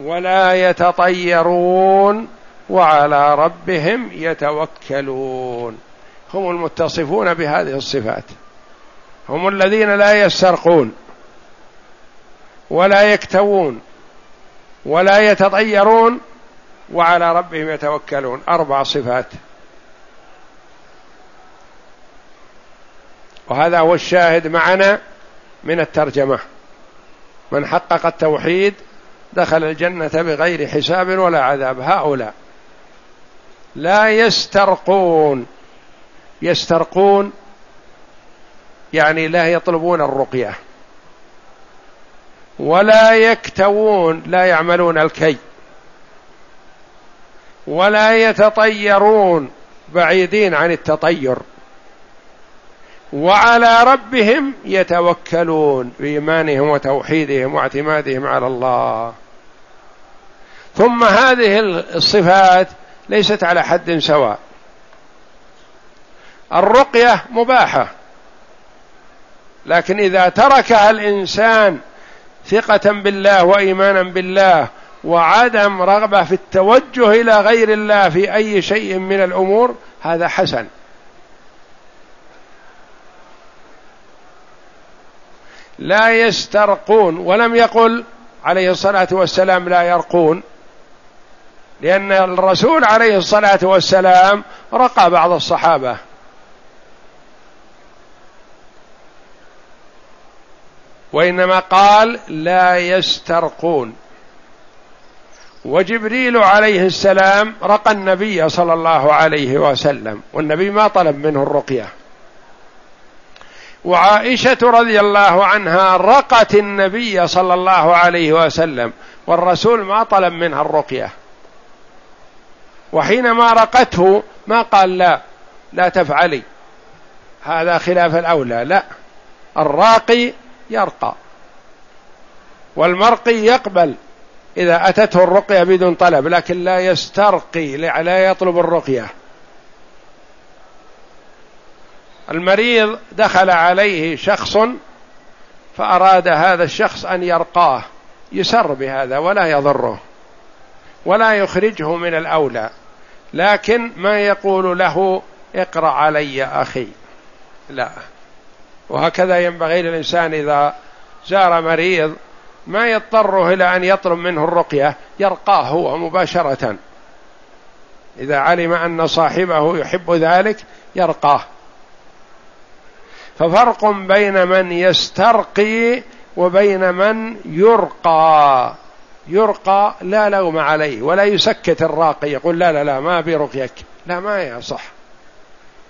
ولا يتطيرون وعلى ربهم يتوكلون. هم المتصفون بهذه الصفات. هم الذين لا يسترقون ولا يكتوون ولا يتطيرون وعلى ربهم يتوكلون. أربع صفات. وهذا هو الشاهد معنا من الترجمة. من حقق التوحيد دخل الجنة بغير حساب ولا عذاب. هؤلاء لا يسترقون. يسترقون يعني لا يطلبون الرقية ولا يكتوون لا يعملون الكي ولا يتطيرون بعيدين عن التطير. وعلى ربهم يتوكلون بإيمانهم وتوحيدهم واعتمادهم على الله. ثم هذه الصفات ليست على حد سواء. الرقية مباحة. لكن إذا تركها الإنسان ثقة بالله وإيمانا بالله وعدم رغبة في التوجه إلى غير الله في أي شيء من الأمور هذا حسن. لا يسترقون ولم يقل عليه الصلاة والسلام لا يرقون. لأن الرسول عليه الصلاة والسلام رقى بعض الصحابة. وإنما قال لا يسترقون. وجبريل عليه السلام رقى النبي صلى الله عليه وسلم والنبي ما طلب منه الرقية. وعائشة رضي الله عنها رقت النبي صلى الله عليه وسلم والرسول ما طلب منها الرقية. وحينما رقته ما قال لا لا تفعلي. هذا خلاف الأولى لا. الراقي يرقى والمرقي يقبل إذا أتته الرقية بدون طلب لكن لا يسترقي لا يطلب الرقية. المريض دخل عليه شخص فأراد هذا الشخص أن يرقاه يسر بهذا ولا يضره ولا يخرجه من الأولى. لكن ما يقول له اقرأ علي أخي. لا. وهكذا ينبغي للإنسان إذا زار مريض ما يضطره إلى أن يطلب منه الرقية يرقاه هو مباشرة. إذا علم أن صاحبه يحب ذلك يرقاه. ففرق بين من يسترقي وبين من يرقى. يرقى لا لوم عليه ولا يسكت الراقي يقول لا لا لا ما برقيك لا ما يصح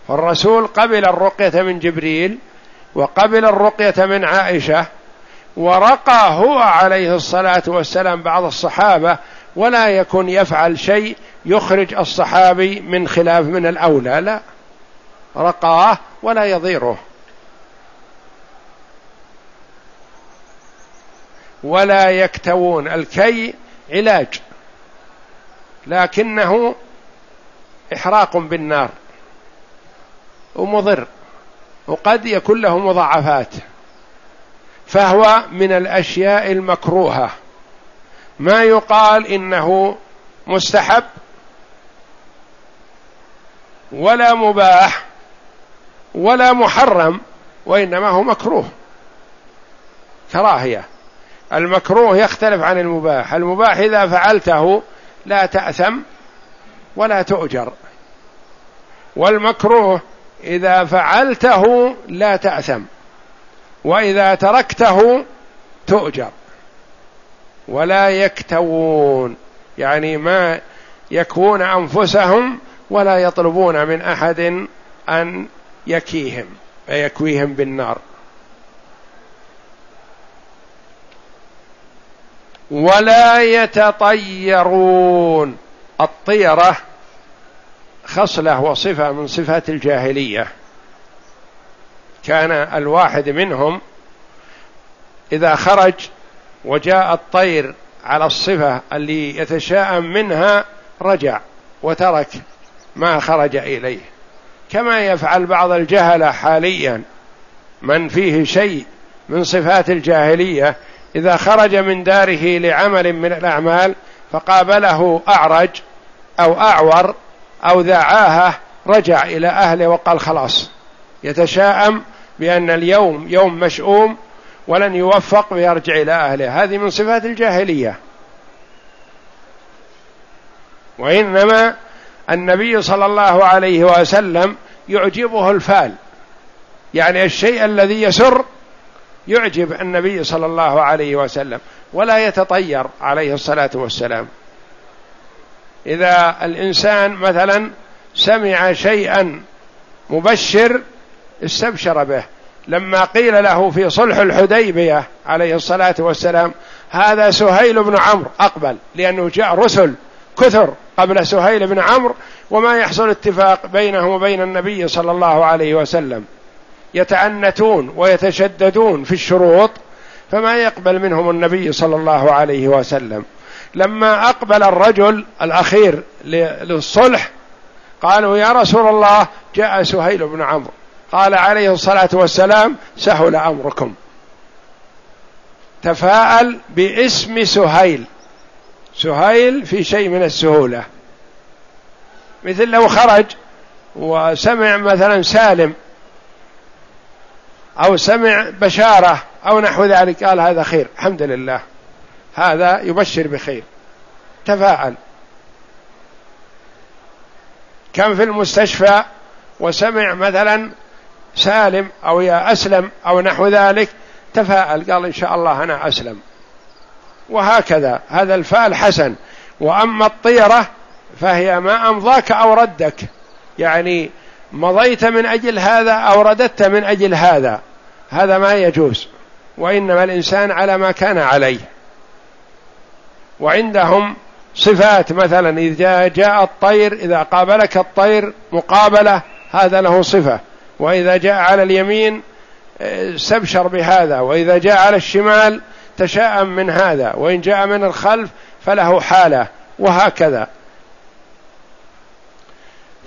فالرسول قبل الرقية من جبريل وقبل الرقية من عائشة ورقى هو عليه الصلاة والسلام بعض الصحابة ولا يكن يفعل شيء يخرج الصحابي من خلاف من الأولى لا. رقاه ولا يضيره. ولا يكتوون الكي علاج لكنه إحراق بالنار ومضر وقد يكون له مضاعفات فهو من الأشياء المكروهة. ما يقال إنه مستحب ولا مباح ولا محرم وإنما هو مكروه كراهية. المكروه يختلف عن المباح. المباح إذا فعلته لا تأثم ولا تؤجر. والمكروه إذا فعلته لا تأثم وإذا تركته تؤجر. ولا يكتوون يعني ما يكوون أنفسهم ولا يطلبون من أحد أن يكيهم فيكويهم بالنار. ولا يتطيرون. الطيرة خصلة وصفة من صفات الجاهلية. كان الواحد منهم إذا خرج وجاء الطير على الصفة اللي يتشاءم منها رجع وترك ما خرج إليه. كما يفعل بعض الجهلة حاليا. من فيه شيء من صفات الجاهلية إذا خرج من داره لعمل من الأعمال فقابله أعرج أو أعور أو ذا عاهة رجع إلى أهله وقال خلاص. يتشاءم بأن اليوم يوم مشؤوم ولن يوفق ويرجع إلى أهله. هذه من صفات الجاهلية. وإنما النبي صلى الله عليه وسلم يعجبه الفال يعني الشيء الذي يسر يعجب النبي صلى الله عليه وسلم ولا يتطير عليه الصلاة والسلام. إذا الإنسان مثلا سمع شيئا مبشر استبشر به. لما قيل له في صلح الحديبية عليه الصلاة والسلام هذا سهيل بن عمرو أقبل لأنه جاء رسل كثر قبل سهيل بن عمرو وما يحصل اتفاق بينه وبين النبي صلى الله عليه وسلم. يتعنتون ويتشددون في الشروط فما يقبل منهم النبي صلى الله عليه وسلم. لما أقبل الرجل الأخير للصلح قالوا يا رسول الله جاء سهيل بن عمرو. قال عليه الصلاة والسلام سهل أمركم. تفاءل باسم سهيل. سهيل في شيء من السهولة. مثل لو خرج وسمع مثلا سالم أو سمع بشارة أو نحو ذلك قال هذا خير الحمد لله. هذا يبشر بخير. تفاءل. كم في المستشفى وسمع مثلا سالم أو يا أسلم أو نحو ذلك تفاءل قال إن شاء الله أنا أسلم. وهكذا هذا الفال حسن. وأما الطيرة فهي ما أمضاك أو ردك. يعني مضيت من أجل هذا أو رددت من أجل هذا. هذا ما يجوز. وإنما الإنسان على ما كان عليه. وعندهم صفات مثلا إذا جاء الطير إذا قابلك الطير مقابلة هذا له صفة. وإذا جاء على اليمين استبشر بهذا. وإذا جاء على الشمال تشاءم من هذا. وإن جاء من الخلف فله حالة. وهكذا.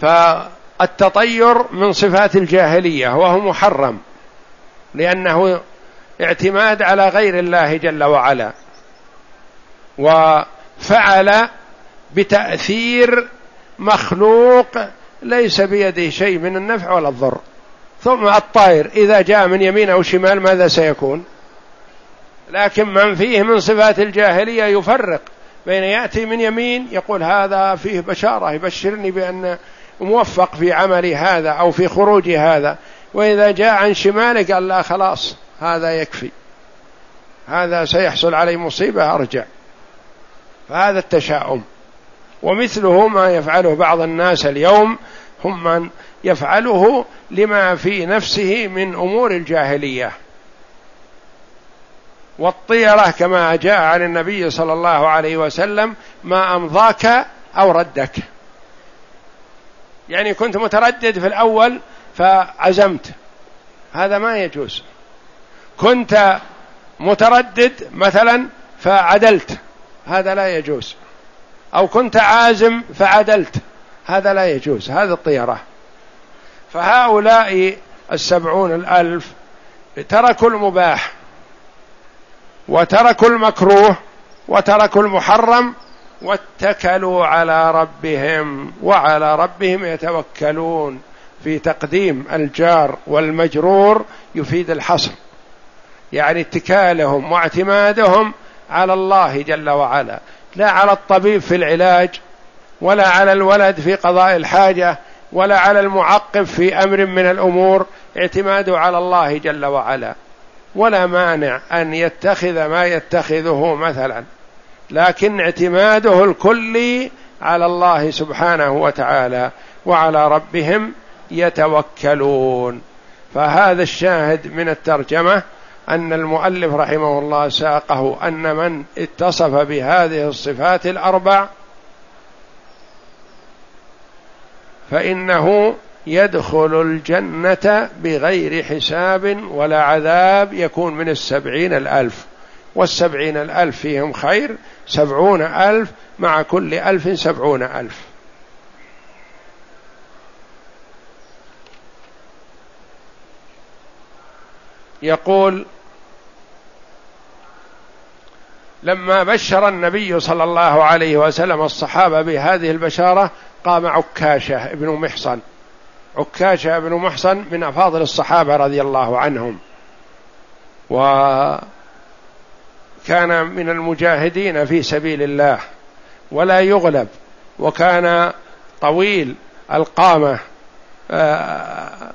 فالتطير من صفات الجاهلية وهو محرم. لأنه اعتماد على غير الله جل وعلا. وفعل بتأثير مخلوق ليس بيده شيء من النفع ولا الضر. ثم الطائر إذا جاء من يمين أو شمال ماذا سيكون؟ لكن من فيه من صفات الجاهلية يفرق بين يأتي من يمين يقول هذا فيه بشارة يبشرني بأن موفق في عملي هذا أو في خروجي هذا. وإذا جاء عن شماله قال لا خلاص هذا يكفي. هذا سيحصل عليه مصيبة أرجع. فهذا التشاؤم. ومثله ما يفعله بعض الناس اليوم هم من يفعله لما في نفسه من أمور الجاهلية. والطيرة كما جاء عن النبي صلى الله عليه وسلم ما أمضاك أو ردك. يعني كنت متردد في الأول فعزمت. هذا ما يجوز. كنت متردد مثلا فعدلت. هذا لا يجوز. أو كنت عازم فعدلت. هذا لا يجوز. هذا الطيرة. فهؤلاء السبعون الألف تركوا المباح وتركوا المكروه وتركوا المحرم واتكلوا على ربهم وعلى ربهم يتوكلون. في تقديم الجار والمجرور يفيد الحصر. يعني اتكالهم واعتمادهم على الله جل وعلا. لا على الطبيب في العلاج ولا على الولد في قضاء الحاجة ولا على المعقب في أمر من الأمور. اعتماده على الله جل وعلا. ولا مانع أن يتخذ ما يتخذه مثلا. لكن اعتماده الكلي على الله سبحانه وتعالى وعلى ربهم يتوكلون. فهذا الشاهد من الترجمة أن المؤلف رحمه الله ساقه أن من اتصف بهذه الصفات الأربع فإنه يدخل الجنة بغير حساب ولا عذاب يكون من السبعين الألف. والسبعين الألف فيهم خير سبعون ألف مع كل ألف سبعون ألف. يقول لما بشر النبي صلى الله عليه وسلم الصحابة بهذه البشارة قام عكاشة بن محصن. عكاشة بن محصن من أفاضل الصحابة رضي الله عنهم. وكان من المجاهدين في سبيل الله ولا يغلب وكان طويل القامة آه،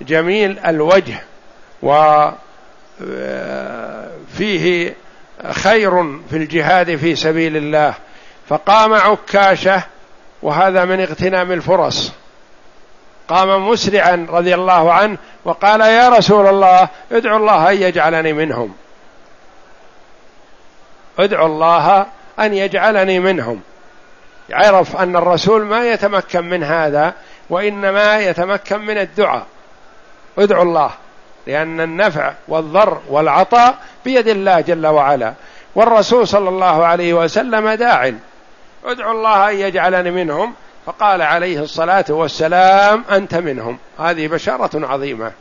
جميل الوجه. وفيه خير في الجهاد في سبيل الله. فقام عكاشة وهذا من اغتنام الفرص. قام مسرعا رضي الله عنه وقال يا رسول الله ادعو الله أن يجعلني منهم. ادعو الله أن يجعلني منهم. عرف أن الرسول ما يتمكن من هذا وإنما يتمكن من الدعاء. ادعو الله. لأن النفع والضر والعطاء بيد الله جل وعلا. والرسول صلى الله عليه وسلم داع ادعو الله أن يجعلني منهم. فقال عليه الصلاة والسلام أنت منهم. هذه بشارة عظيمة.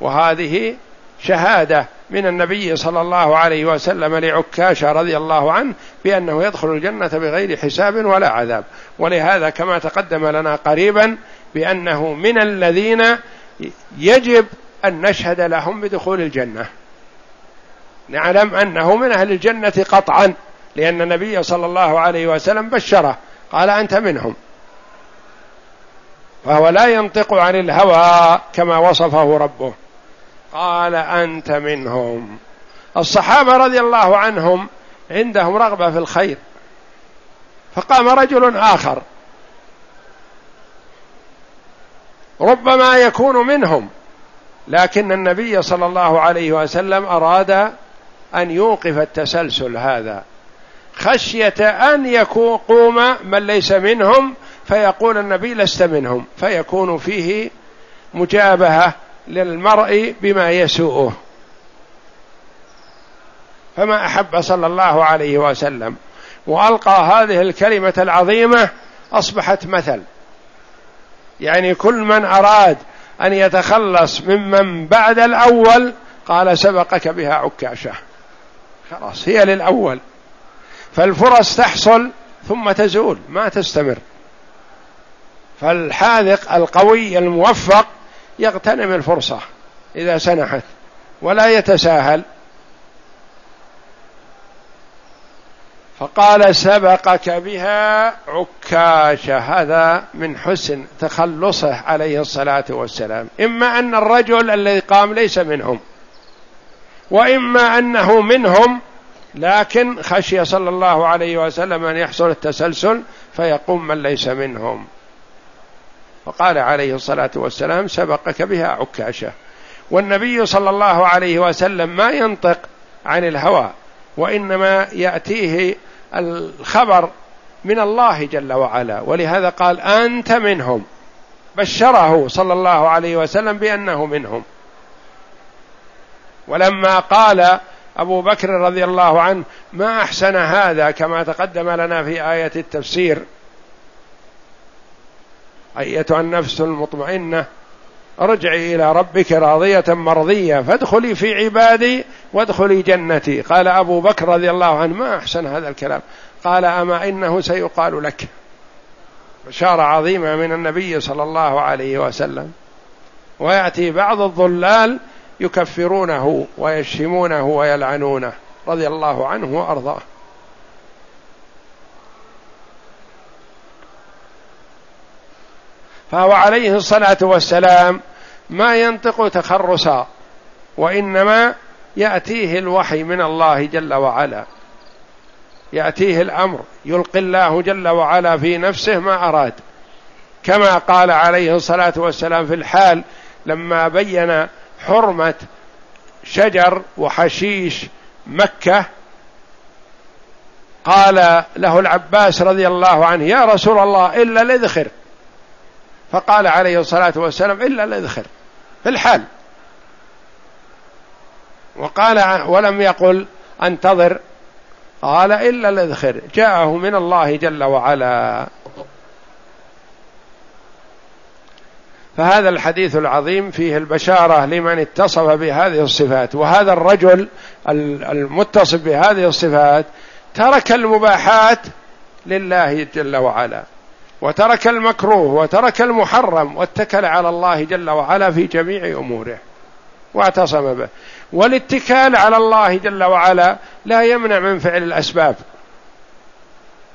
وهذه شهادة من النبي صلى الله عليه وسلم لعكاشه رضي الله عنه بأنه يدخل الجنة بغير حساب ولا عذاب. ولهذا كما تقدم لنا قريبا بأنه من الذين يجب أن نشهد لهم بدخول الجنة. نعلم أنه من أهل الجنة قطعا لأن النبي صلى الله عليه وسلم بشره قال أنت منهم. فهو لا ينطق عن الهوى كما وصفه ربه. قال أنت منهم. الصحابة رضي الله عنهم عندهم رغبة في الخير. فقام رجل آخر. ربما يكون منهم. لكن النبي صلى الله عليه وسلم أراد أن يوقف التسلسل هذا خشية أن يقوم من ليس منهم فيقول النبي لست منهم فيكون فيه مجابهة للمرء بما يسوءه. فما أحب صلى الله عليه وسلم. وألقى هذه الكلمة العظيمة أصبحت مثل. يعني كل من أراد أن يتخلص ممن بعد الأول قال سبقك بها عكاشة. خلاص هي للأول. فالفرص تحصل ثم تزول ما تستمر. فالحاذق القوي الموفق يغتنم الفرصة إذا سنحت ولا يتساهل. فقال سبقك بها عكاشة هذا من حسن تخلصه عليه الصلاة والسلام. إما أن الرجل الذي قام ليس منهم وإما أنه منهم لكن خشي صلى الله عليه وسلم أن يحصل التسلسل فيقوم من ليس منهم. فقال عليه الصلاة والسلام سبقك بها عكاشه والنبي صلى الله عليه وسلم ما ينطق عن الهوى وإنما يأتيه الخبر من الله جل وعلا ولهذا قال أنت منهم. بشره صلى الله عليه وسلم بأنه منهم. ولما قال أبو بكر رضي الله عنه ما أحسن هذا كما تقدم لنا في آية التفسير. أيتها النفس المطمئنة. ارجعي إلى ربك راضية مرضية فادخلي في عبادي وادخلي جنتي. قال أبو بكر رضي الله عنه ما أحسن هذا الكلام. قال أما إنه سيقال لك. بشارة عظيمة من النبي صلى الله عليه وسلم. ويأتي بعض الضلال يكفرونه ويشتمونه ويلعنونه رضي الله عنه وأرضاه. فهو عليه الصلاة والسلام ما ينطق تخرصا وإنما يأتيه الوحي من الله جل وعلا. يأتيه الأمر يلقي الله جل وعلا في نفسه ما أراد. كما قال عليه الصلاة والسلام في الحال لما بين حرمة شجر وحشيش مكة قال له العباس رضي الله عنه يا رسول الله إلا الإذخر. فقال عليه الصلاة والسلام إلا الإذخر في الحال وقال ولم يقل أنتظر قال إلا الإذخر جاءه من الله جل وعلا. فهذا الحديث العظيم فيه البشارة لمن اتصف بهذه الصفات وهذا الرجل المتصف بهذه الصفات ترك المباحات لله جل وعلا. وترك المكروه وترك المحرم واتكل على الله جل وعلا في جميع أموره واعتصم به. والاتكال على الله جل وعلا لا يمنع من فعل الأسباب.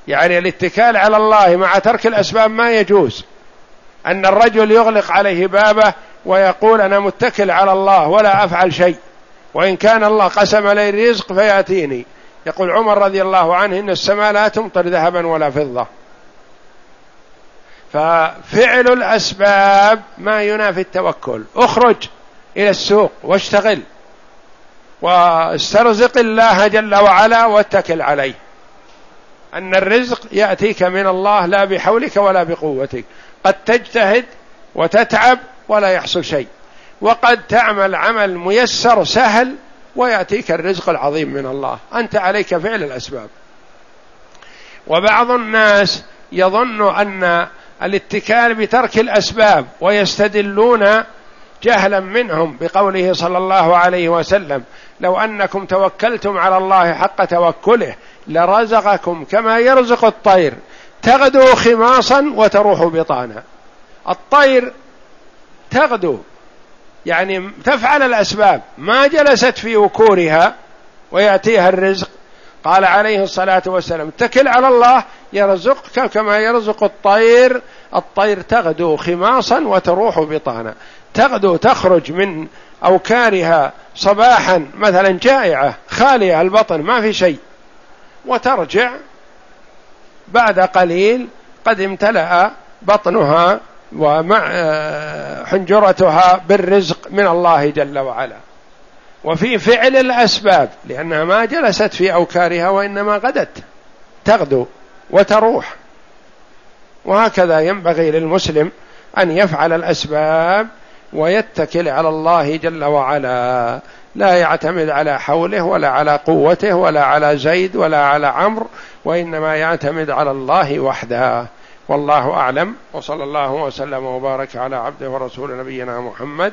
يعني الاتكال على الله مع ترك الأسباب ما يجوز. أن الرجل يغلق عليه بابه ويقول أنا متكل على الله ولا أفعل شيء. وإن كان الله قسم لي الرزق فيأتيني. يقول عمر رضي الله عنه إن السماء لا تمطر ذهبا ولا فضة. ففعل الأسباب ما ينافي التوكل. اخرج إلى السوق واشتغل واسترزق الله جل وعلا واتكل عليه. أن الرزق يأتيك من الله لا بحولك ولا بقوتك. قد تجتهد وتتعب ولا يحصل شيء. وقد تعمل عمل ميسر سهل ويأتيك الرزق العظيم من الله. أنت عليك فعل الأسباب. وبعض الناس يظن أن الاتكال بترك الأسباب ويستدلون جهلا منهم بقوله صلى الله عليه وسلم لو أنكم توكلتم على الله حق توكله لرزقكم كما يرزق الطير تغدو خماصا وتروح بطانا. الطير تغدو يعني تفعل الأسباب ما جلست في وكورها ويأتيها الرزق قال عليه الصلاة والسلام اتكل على الله يرزقك كما يرزق الطير. الطير تغدو خماصا وتروح بطانا. تغدو تخرج من أوكارها صباحا مثلا جائعة خالية البطن ما في شيء. وترجع بعد قليل قد امتلأ بطنها ومع آه، حنجرتها بالرزق من الله جل وعلا. وفي فعل الأسباب لأنها ما جلست في أوكارها وإنما غدت تغدو وتروح. وهكذا ينبغي للمسلم أن يفعل الأسباب ويتكل على الله جل وعلا. لا يعتمد على حوله ولا على قوته ولا على زيد ولا على عمرو وإنما يعتمد على الله وحده. والله أعلم وصلى الله وسلم وبارك على عبده ورسول نبينا محمد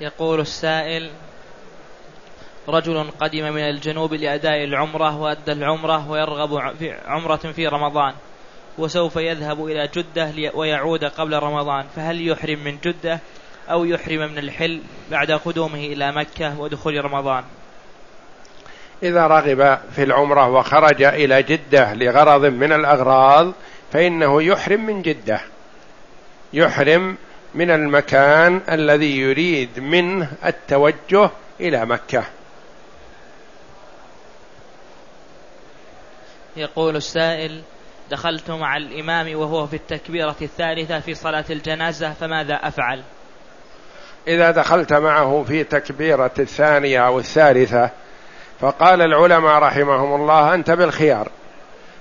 يقول السائل رجل قدم من الجنوب لأداء العمرة وأدى العمرة ويرغب في عمرة في رمضان وسوف يذهب إلى جدة ويعود قبل رمضان فهل يحرم من جدة أو يحرم من الحل بعد قدومه إلى مكة ودخول رمضان؟ إذا رغب في العمرة وخرج إلى جدة لغرض من الأغراض فإنه يحرم من جدة. يحرم من المكان الذي يريد منه التوجه إلى مكة. يقول السائل دخلت مع الإمام وهو في التكبيرة الثالثة في صلاة الجنازة فماذا أفعل؟ إذا دخلت معه في تكبيرة الثانية أو الثالثة فقال العلماء رحمهم الله أنت بالخيار.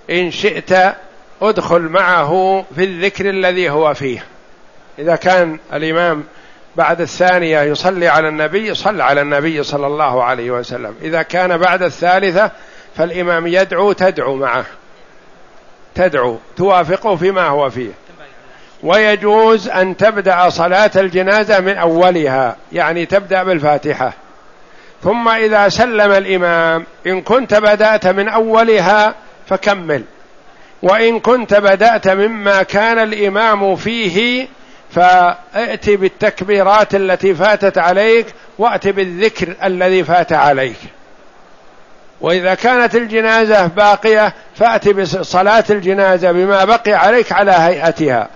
إن شئت ادخل معه في الذكر الذي هو فيه. إذا كان الإمام بعد الثانية يصلي على النبي صلى على النبي صلى الله عليه وسلم. إذا كان بعد الثالثة فالإمام يدعو تدعو معه. تدعو توافقه فيما هو فيه. ويجوز أن تبدأ صلاة الجنازة من أولها يعني تبدأ بالفاتحة. ثم إذا سلم الإمام إن كنت بدأت من أولها فكمل. وإن كنت بدأت مما كان الإمام فيه فائت بالتكبيرات التي فاتت عليك وأت بالذكر الذي فات عليك. وإذا كانت الجنازة باقية فأت بصلاة الجنازة بما بقي عليك على هيئتها.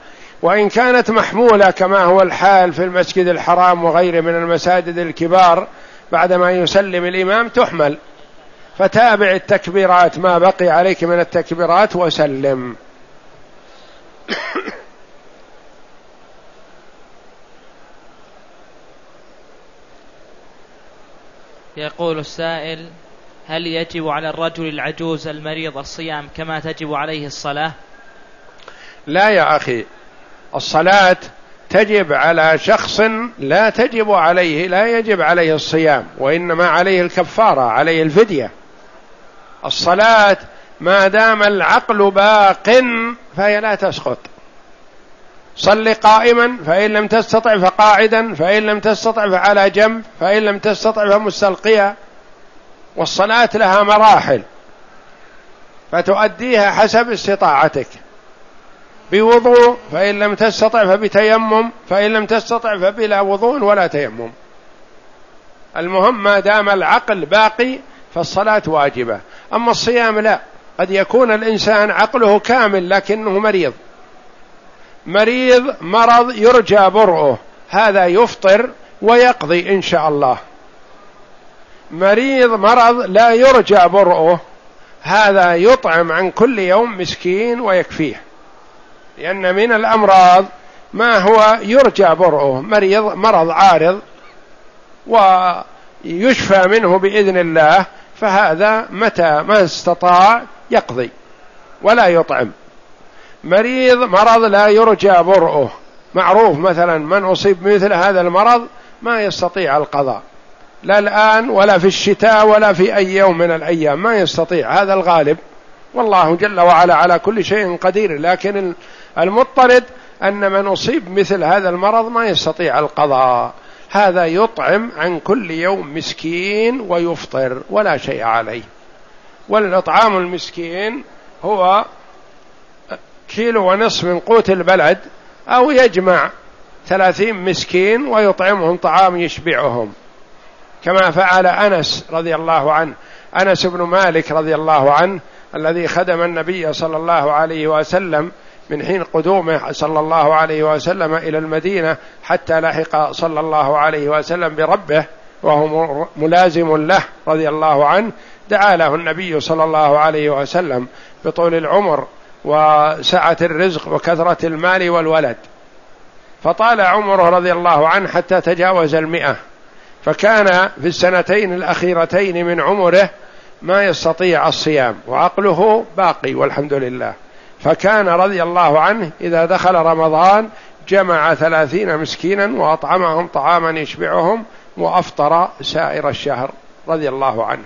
وإن كانت محمولة كما هو الحال في المسجد الحرام وغيره من المساجد الكبار بعدما يسلم الإمام تحمل. فتابع التكبيرات ما بقي عليك من التكبيرات وسلم. يقول السائل هل يجب على الرجل العجوز المريض الصيام كما تجب عليه الصلاة؟ لا يا أخي الصلاة تجب على شخص لا تجب عليه لا يجب عليه الصيام وإنما عليه الكفارة عليه الفدية. الصلاة ما دام العقل باق فهي لا تسقط. صل قائما فإن لم تستطع فقاعدا فإن لم تستطع فعلى جنب فإن لم تستطع فمستلقيا. والصلاة لها مراحل فتؤديها حسب استطاعتك. بوضوء فإن لم تستطع فبتيمم فإن لم تستطع فبلا وضوء ولا تيمم. المهم ما دام العقل باقي فالصلاة واجبة. أما الصيام لا قد يكون الإنسان عقله كامل لكنه مريض. مريض مرض يرجى برؤه. هذا يفطر ويقضي إن شاء الله. مريض مرض لا يرجى برؤه. هذا يطعم عن كل يوم مسكين ويكفيه. لأن من الأمراض ما هو يرجى برؤه. مريض مرض عارض ويشفى منه بإذن الله فهذا متى ما استطاع يقضي ولا يطعم. مريض مرض لا يرجى برؤه. معروف مثلا من أصيب بمثل هذا المرض ما يستطيع القضاء. لا الآن ولا في الشتاء ولا في أي يوم من الأيام ما يستطيع. هذا الغالب. والله جل وعلا على كل شيء قدير. لكن المضطرد أن من أصيب مثل هذا المرض ما يستطيع القضاء. هذا يطعم عن كل يوم مسكين ويفطر ولا شيء عليه. والإطعام المسكين هو كيلو ونصف من قوت البلد أو يجمع ثلاثين مسكين ويطعمهم طعام يشبعهم. كما فعل أنس رضي الله عنه أنس بن مالك رضي الله عنه الذي خدم النبي صلى الله عليه وسلم من حين قدومه صلى الله عليه وسلم إلى المدينة حتى لحق صلى الله عليه وسلم بربه وهو ملازم له رضي الله عنه. دعا له النبي صلى الله عليه وسلم بطول العمر وسعة الرزق وكثرة المال والولد. فطال عمره رضي الله عنه حتى تجاوز المئة. فكان في السنتين الأخيرتين من عمره ما يستطيع الصيام وعقله باقي والحمد لله. فكان رضي الله عنه إذا دخل رمضان جمع ثلاثين مسكينا وأطعمهم طعاما يشبعهم وأفطر سائر الشهر رضي الله عنه.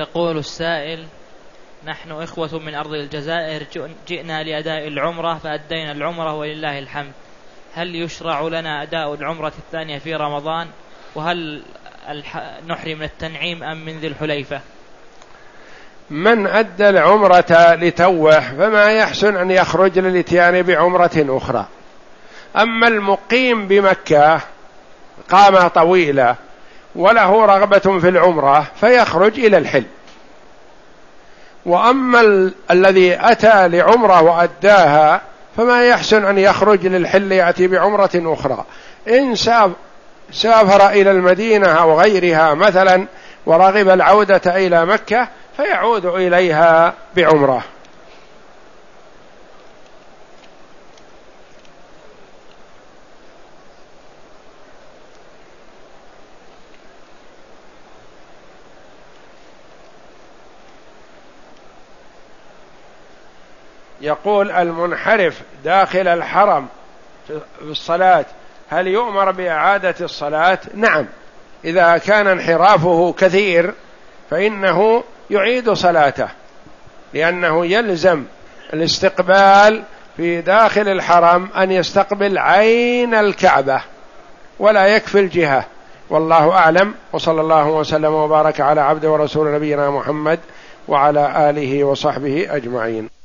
يقول السائل نحن إخوة من أرض الجزائر جئنا لأداء العمرة فأدينا العمرة ولله الحمد. هل يشرع لنا أداء العمرة الثانية في رمضان؟ وهل نحرم من التنعيم أم من ذي الحليفة؟ من أدى العمرة لتوه فما يحسن أن يخرج للإتيان بعمرة أخرى. أما المقيم بمكة قامة طويلة وله رغبة في العمرة فيخرج إلى الحل. وأما ال... الذي أتى لعمرة وأداها فما يحسن أن يخرج للحل يأتي بعمرة أخرى. إن سافر إلى المدينة أو غيرها مثلا ورغب العودة إلى مكة فيعود إليها بعمرة. يقول المنحرف داخل الحرم في الصلاة هل يؤمر بإعادة الصلاة؟ نعم. إذا كان انحرافه كثير فإنه يعيد صلاته لأنه يلزم الاستقبال في داخل الحرم أن يستقبل عين الكعبة ولا يكفي الجهة. والله أعلم وصلى الله وسلم وبارك على عبد ورسول نبينا محمد وعلى آله وصحبه أجمعين.